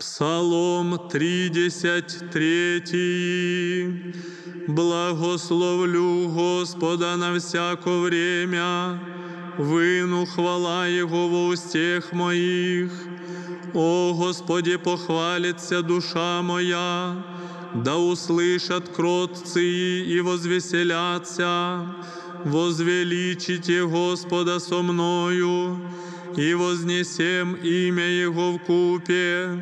Псалом 33. Благословлю Господа на всяко время, вину хвала Его во устех моих. О Господи, похвалится душа моя, да услышат кротцы и возвеселятся. Возвеличите Господа со мною, и вознесем имя Его в купе.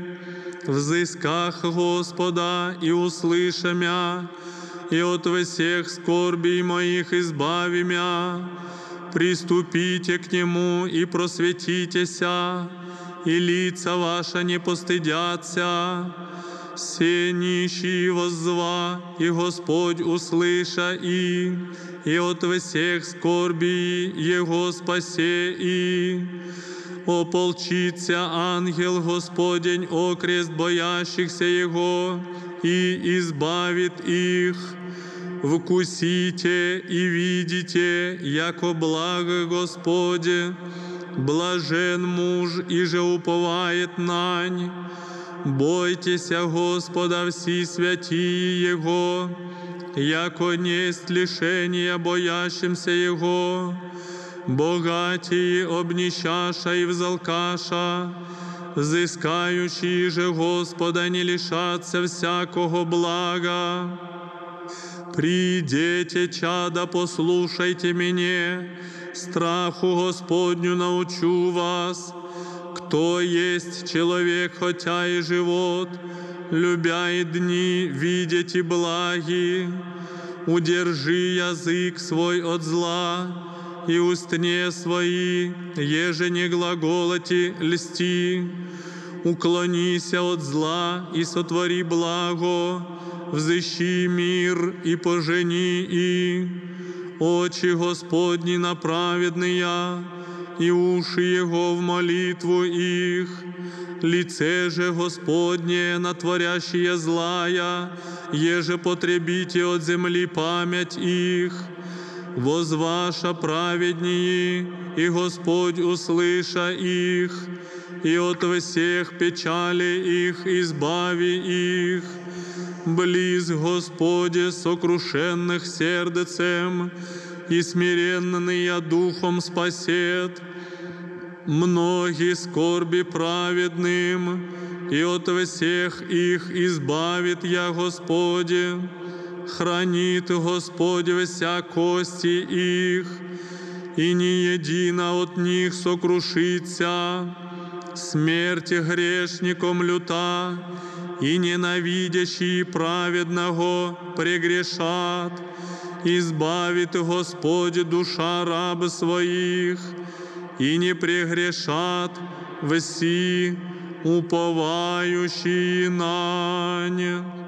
Взысках Господа и услышам я, и от всех скорбей моих избави мя. Приступите к Нему и просветитеся, и лица ваши не постыдятся. все нищие воззва, и Господь услыша и, и от всех скорбей Его спасе и. Ополчится ангел Господень окрест боящихся Его и избавит их. Вкусите и видите, яко благо Господе, блажен муж, и же уповает нань. Бойтеся Господа всі святії Його, яко несть лишення боящимся Його, богатії обніщаша і взалкаша, взискаючи же Господа не лишаться всякого блага. Придите, чада, послушайте меня, страху Господню научу вас. Кто есть человек, хотя и живот, любя и дни, видеть и благи, удержи язык свой от зла и устне свои, еже не глаголоти льсти, уклонися от зла и сотвори благо, взыщи мир и пожени и очи Господни на праведные, и уши Его в молитву их, лице же Господне на творящие злая, еже потребите от земли память их, возваша праведнее, и Господь услыша их, и от всех печали их избави их Близ Господе сокрушенных сердцем, и смиренные духом спасет. Многие скорби праведным, и от всех их избавит я Господе. Хранит Господь вся кости их, и не едино от них сокрушится. Смерть грешником люта, и ненавидящие праведного прегрешат. Избавит Господь душа раб своих, и не прегрешат все уповающие на не.